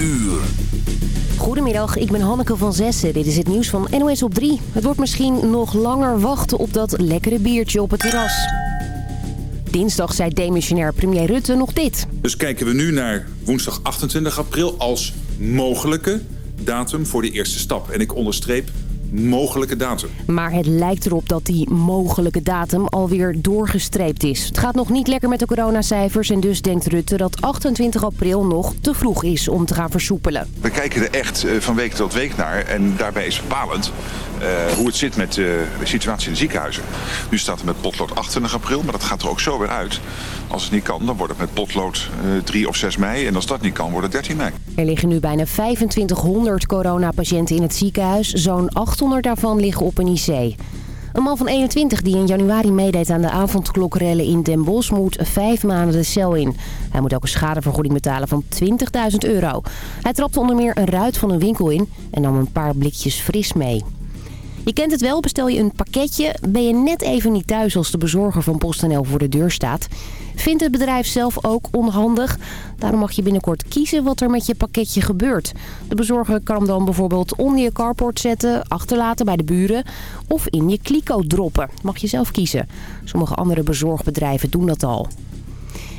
uur. Goedemiddag, ik ben Hanneke van Zessen. Dit is het nieuws van NOS op 3. Het wordt misschien nog langer wachten op dat lekkere biertje op het terras. Dinsdag zei demissionair premier Rutte nog dit. Dus kijken we nu naar woensdag 28 april als mogelijke datum voor de eerste stap. En ik onderstreep mogelijke datum. Maar het lijkt erop dat die mogelijke datum alweer doorgestreept is. Het gaat nog niet lekker met de coronacijfers en dus denkt Rutte dat 28 april nog te vroeg is om te gaan versoepelen. We kijken er echt eh, van week tot week naar en daarbij is bepalend uh, hoe het zit met de situatie in de ziekenhuizen. Nu staat er met potlood 28 april, maar dat gaat er ook zo weer uit. Als het niet kan, dan wordt het met potlood uh, 3 of 6 mei en als dat niet kan, wordt het 13 mei. Er liggen nu bijna 2500 coronapatiënten in het ziekenhuis. Zo'n 800 daarvan liggen op een IC. Een man van 21 die in januari meedeed aan de avondklokrellen in Den Bosch moet vijf maanden de cel in. Hij moet ook een schadevergoeding betalen van 20.000 euro. Hij trapte onder meer een ruit van een winkel in en nam een paar blikjes fris mee. Je kent het wel, bestel je een pakketje, ben je net even niet thuis als de bezorger van PostNL voor de deur staat. Vindt het bedrijf zelf ook onhandig. Daarom mag je binnenkort kiezen wat er met je pakketje gebeurt. De bezorger kan hem dan bijvoorbeeld onder je carport zetten, achterlaten bij de buren of in je kliko droppen. Mag je zelf kiezen. Sommige andere bezorgbedrijven doen dat al.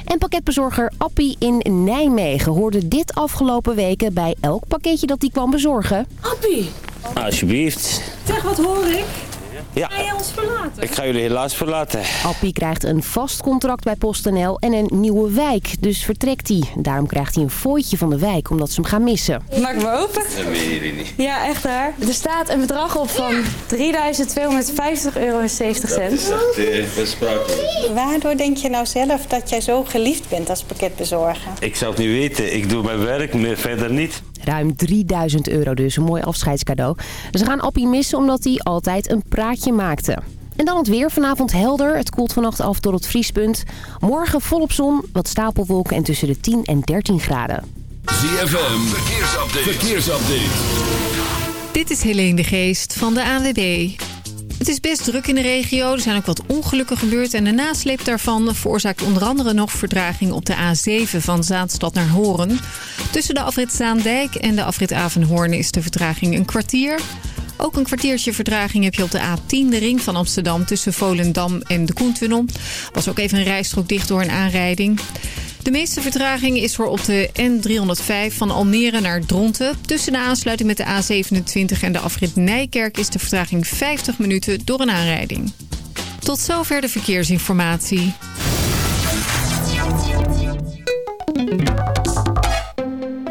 En pakketbezorger Appie in Nijmegen hoorde dit afgelopen weken bij elk pakketje dat hij kwam bezorgen. Appie! Alsjeblieft. Zeg, wat hoor ik? Ja. Ga je ons verlaten? Ik ga jullie helaas verlaten. Appie krijgt een vast contract bij PostNL en een nieuwe wijk. Dus vertrekt hij. Daarom krijgt hij een fooitje van de wijk, omdat ze hem gaan missen. Maak me open. Dat weten jullie niet. Ja, echt waar. Er staat een bedrag op van 3.250 euro en 70 Dat is cent. echt besprakelijk. Waardoor denk je nou zelf dat jij zo geliefd bent als pakketbezorger? Ik zou het niet weten. Ik doe mijn werk, meer verder niet. Ruim 3000 euro dus, een mooi afscheidscadeau. Ze gaan Appie missen omdat hij altijd een praatje maakte. En dan het weer. Vanavond helder. Het koelt vannacht af tot het vriespunt. Morgen volop zon, wat stapelwolken en tussen de 10 en 13 graden. ZFM, verkeersupdate. verkeersupdate. Dit is Helene de Geest van de ANWB. Het is best druk in de regio. Er zijn ook wat ongelukken gebeurd. En de nasleep daarvan veroorzaakt onder andere nog verdraging op de A7 van Zaanstad naar Horen. Tussen de afrit Zaandijk en de afrit Avenhoorn is de vertraging een kwartier. Ook een kwartiertje verdraging heb je op de A10, de ring van Amsterdam... tussen Volendam en de Koentunnel. Was ook even een rijstrook dicht door een aanrijding. De meeste vertraging is voor op de N305 van Almere naar Dronten. Tussen de aansluiting met de A27 en de afrit Nijkerk is de vertraging 50 minuten door een aanrijding. Tot zover de verkeersinformatie.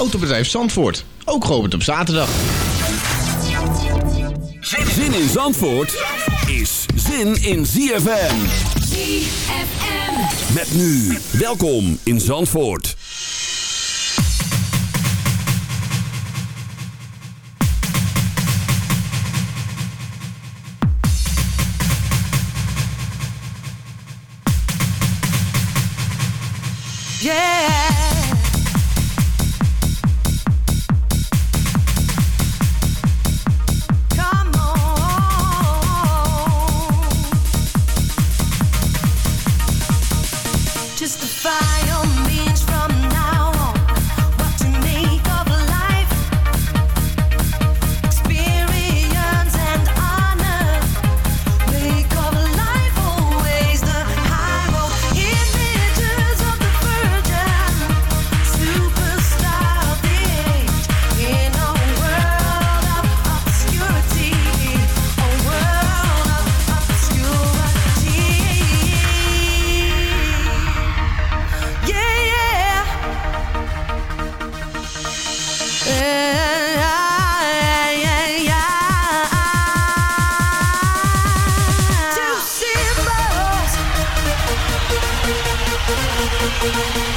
Autobedrijf Zandvoort, ook geopend op zaterdag. Zin in Zandvoort is zin in ZFM. ZFM. Met nu, welkom in Zandvoort. Yeah. Eh, Thank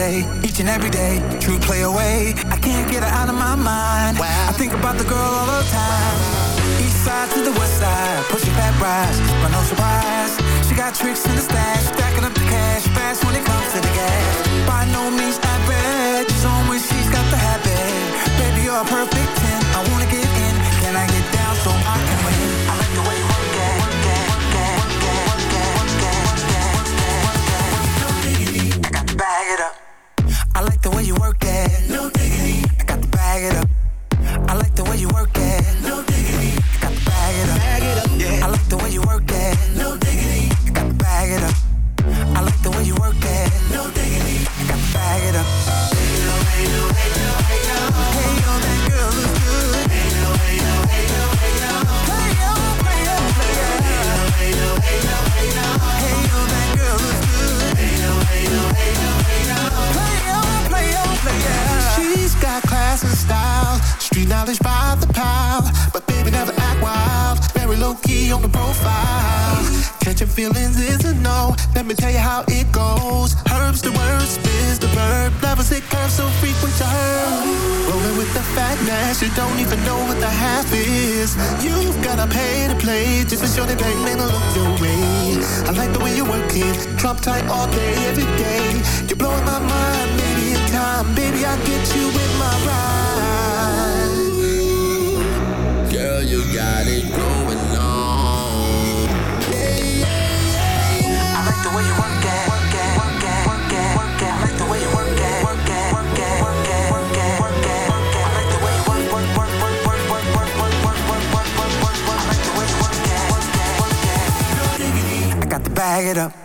meditate each and every day. True play away. I can't get her out of my mind. Wow. I think about the girl all the time. East side to the west side, push it back, rise. But no surprise, she got tricks in the stash, stacking up the cash fast when it comes to the gas. By no means average, it's on she's got the habit. Baby, you're a perfect ten. I wanna get in. Can I get down so I can win? You've gotta pay to play. Just a shorty bang, man, I look your way. I like the way you work it. Drop tight all day, every day. You're blowing my mind, maybe in time. Baby, I'll get you with my ride. bag it up.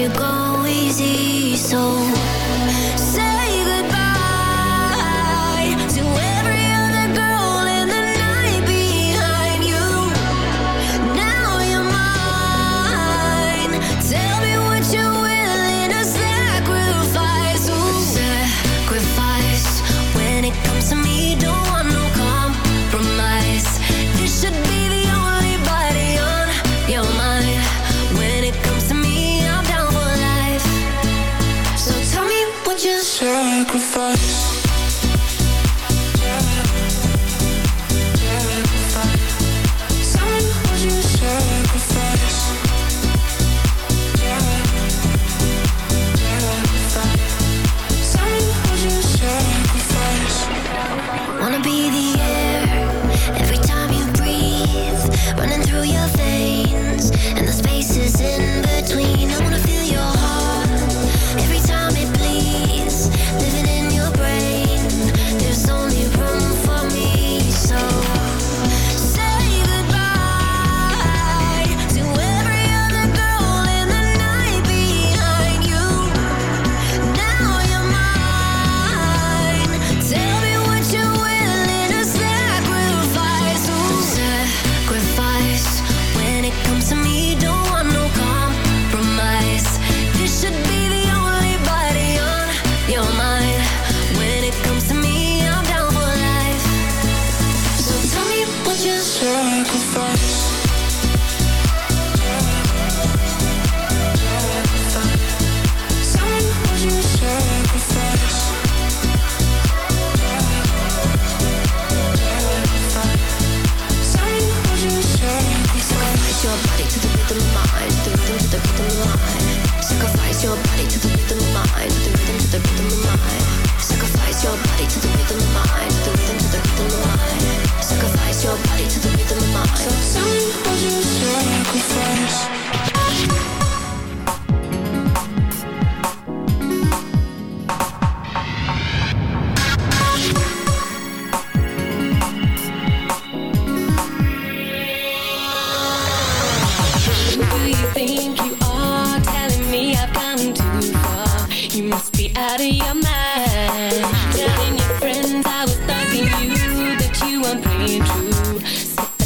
You go easy. So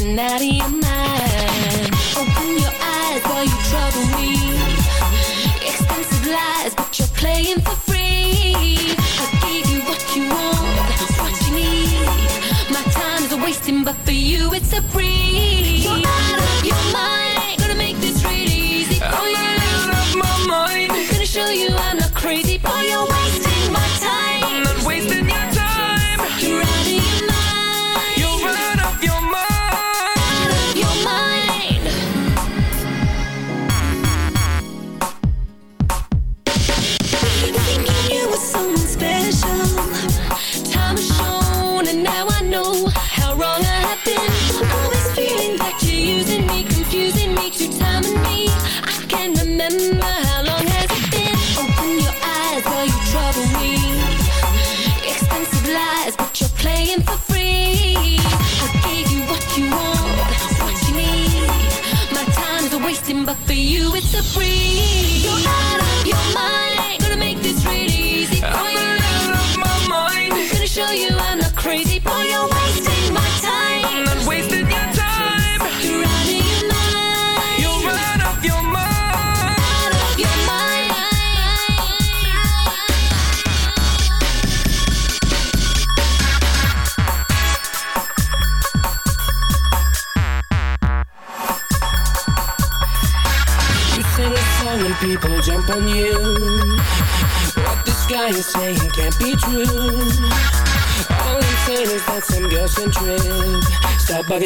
Cincinnati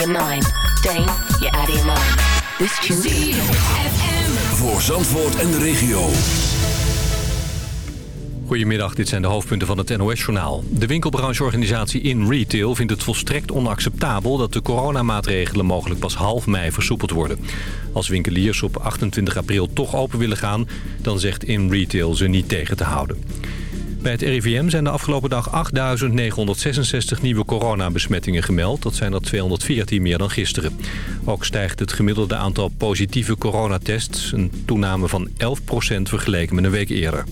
Of your mind. Dane, you're out of your mind. This tune is Voor Zandvoort en de regio. Goedemiddag, dit zijn de hoofdpunten van het NOS-journaal. De winkelbrancheorganisatie In Retail vindt het volstrekt onacceptabel... dat de coronamaatregelen mogelijk pas half mei versoepeld worden. Als winkeliers op 28 april toch open willen gaan... dan zegt In Retail ze niet tegen te houden. Bij het RIVM zijn de afgelopen dag 8.966 nieuwe coronabesmettingen gemeld. Dat zijn er 214 meer dan gisteren. Ook stijgt het gemiddelde aantal positieve coronatests... een toename van 11% vergeleken met een week eerder.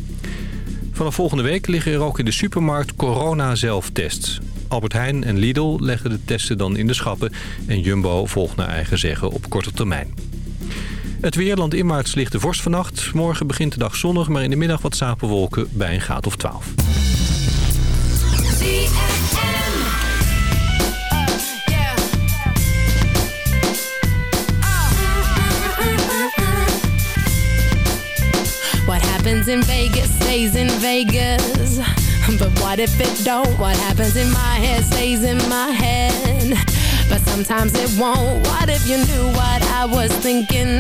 Vanaf volgende week liggen er ook in de supermarkt corona-zelftests. Albert Heijn en Lidl leggen de testen dan in de schappen... en Jumbo volgt naar eigen zeggen op korte termijn. Het weerland inwaarts ligt de vorst vannacht. Morgen begint de dag zonnig, maar in de middag wat sapelwolken bij een graad of 12. What happens in Vegas stays in Vegas. But what if it don't? What happens in my head stays in my head. but sometimes it won't. What if you knew what I was thinking?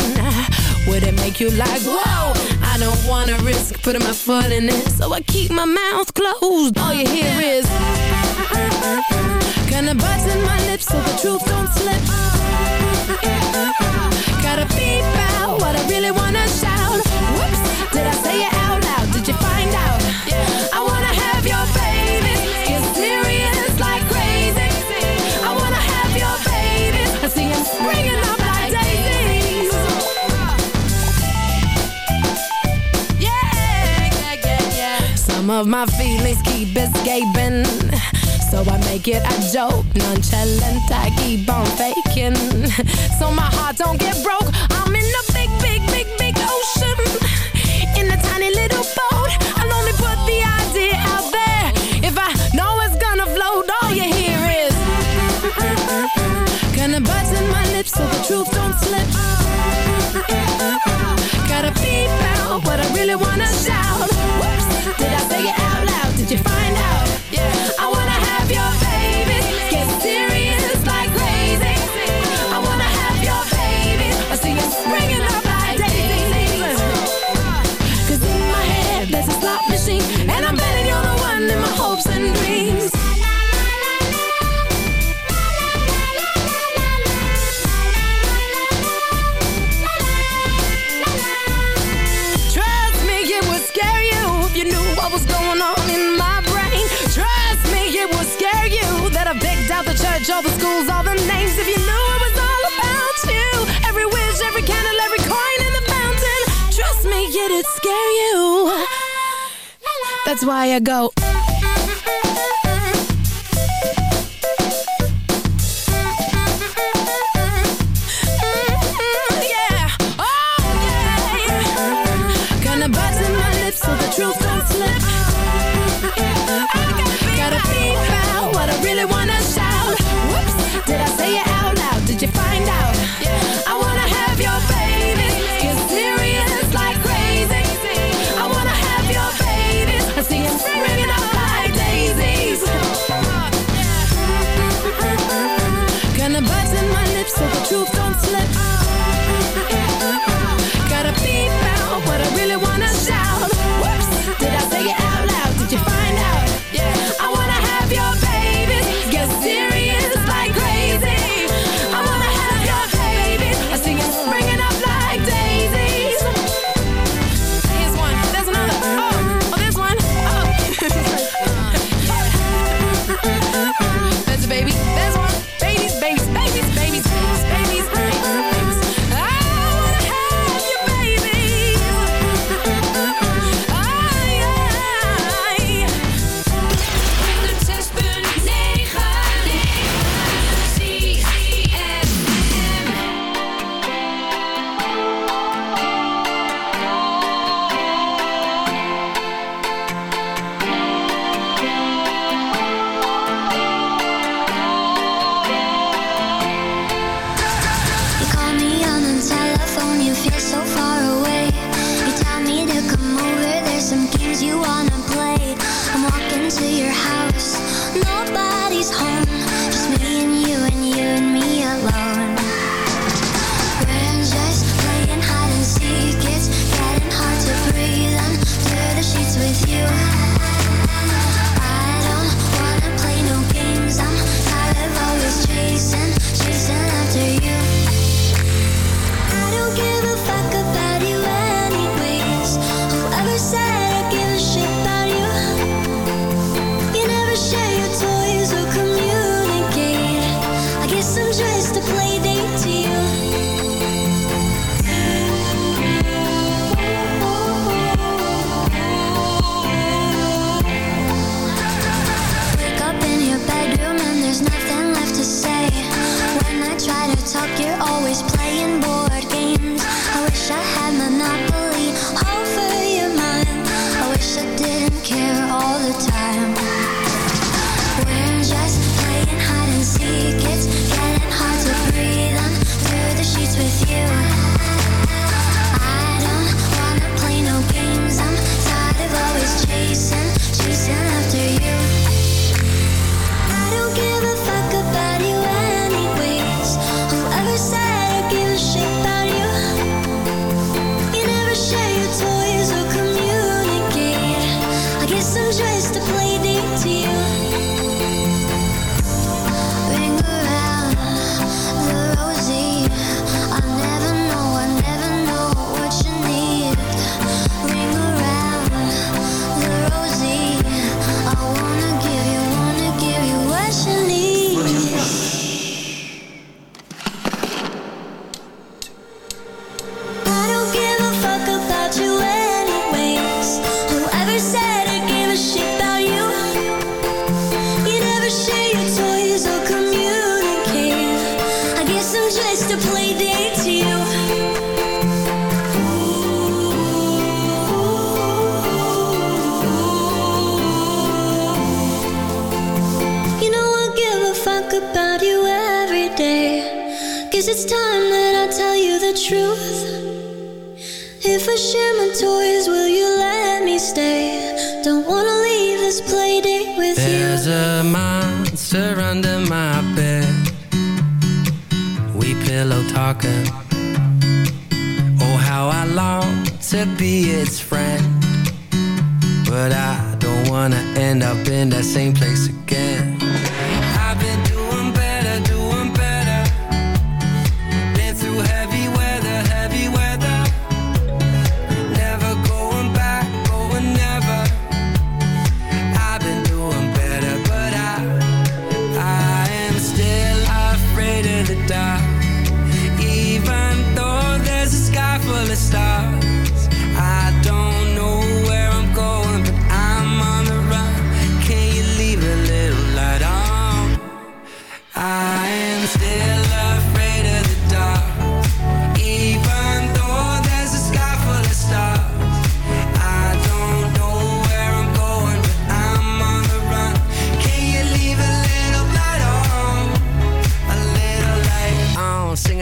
Would it make you like, whoa? I don't wanna risk putting my foot in it, so I keep my mouth closed. All you hear is, kinda button my lips so the truth don't slip. Gotta beep out what I really wanna shout. of my feelings keep escaping. So I make it a joke, nonchalant I keep on faking. So my heart don't get broke. I'm in a big, big, big, big ocean. In a tiny little boat. I'll only put the idea out there. If I know it's gonna float All you hear is Gonna in my lips so the truth don't slip. Gotta peep out what I really wanna shout. going on in my brain. Trust me, it will scare you That I picked out the church, all the schools, all the names. If you knew it was all about you Every wish, every candle, every coin in the fountain. Trust me, it'd scare you. That's why I go.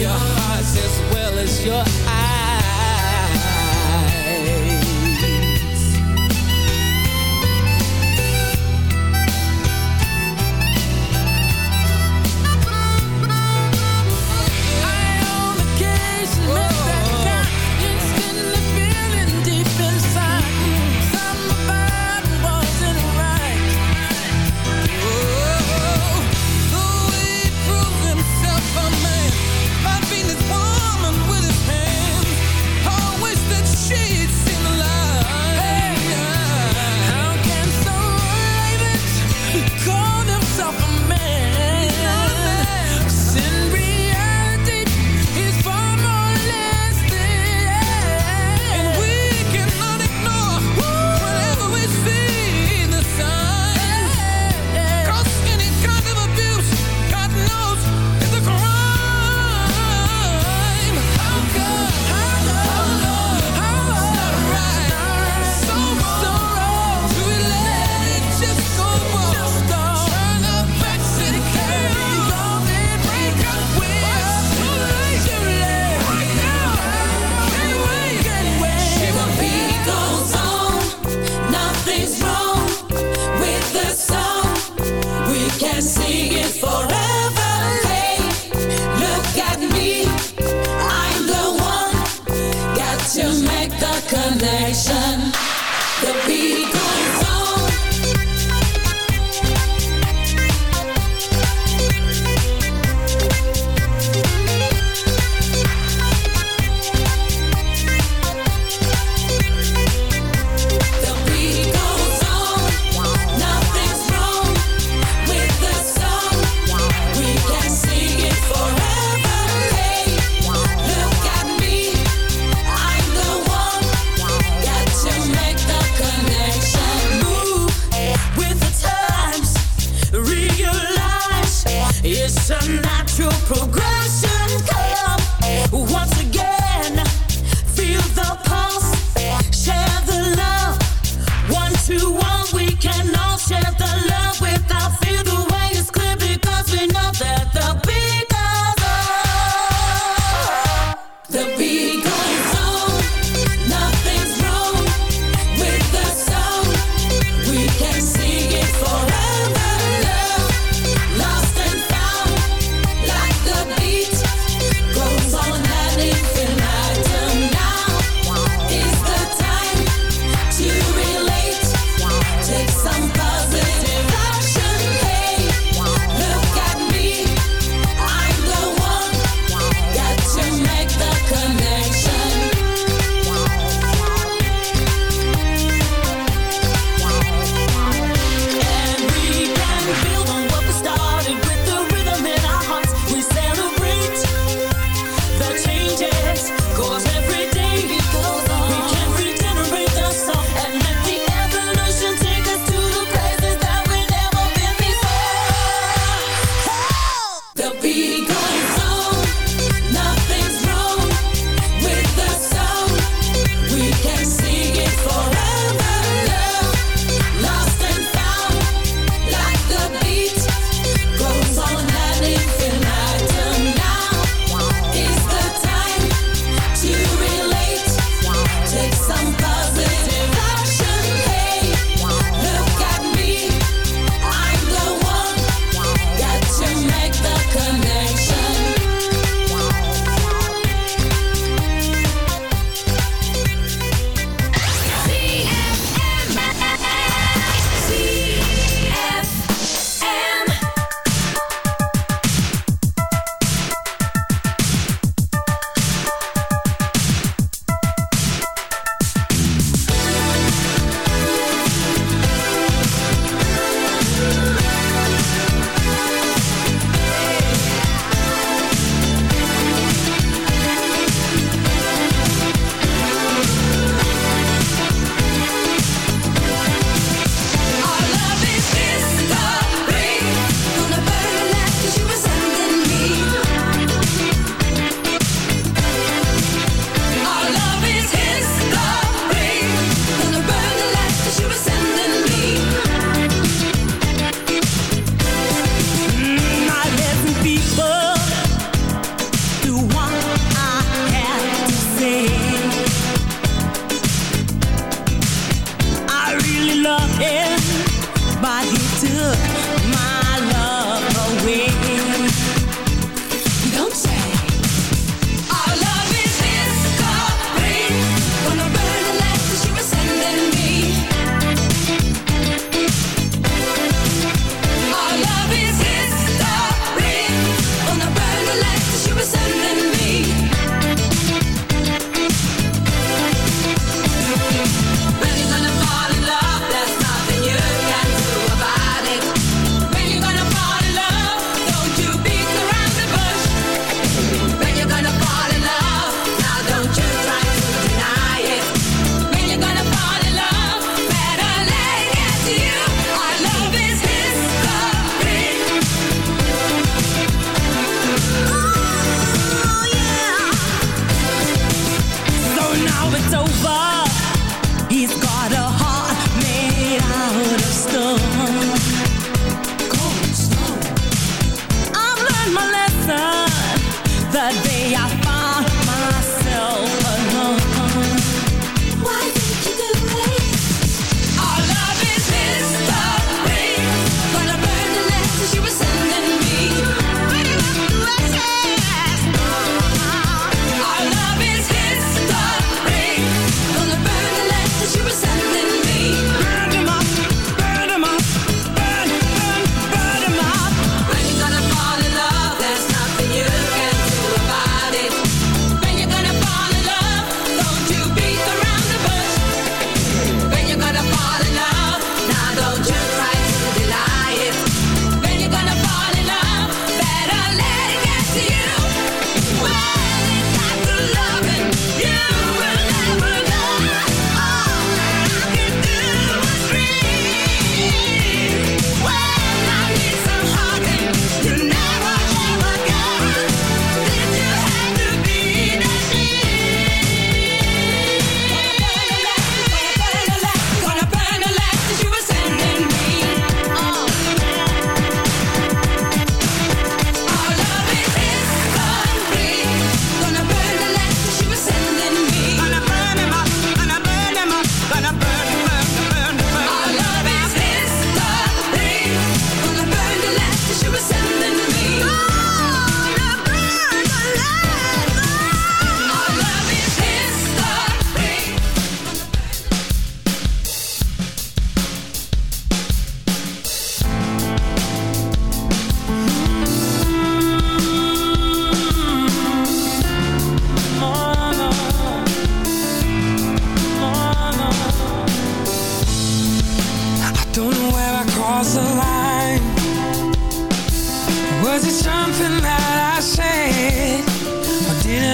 Your hearts as well as your eyes.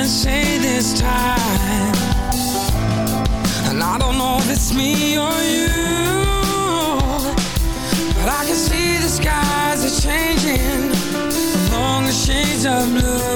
say this time. And I don't know if it's me or you But I can see the skies are changing. Along the shades of blue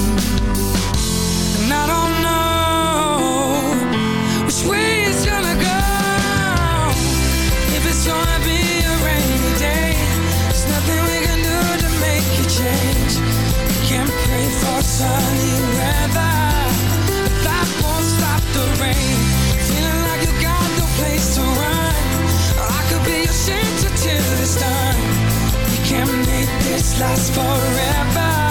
last forever.